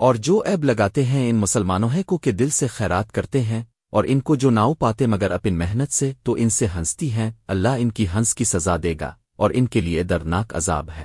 اور جو ایب لگاتے ہیں ان مسلمانوں ہے کو کہ دل سے خیرات کرتے ہیں، اور ان کو جو ناؤ پاتے مگر اپن محنت سے، تو ان سے ہنستی ہیں، اللہ ان کی ہنس کی سزا دے گا، اور ان کے لیے درناک عذاب ہے۔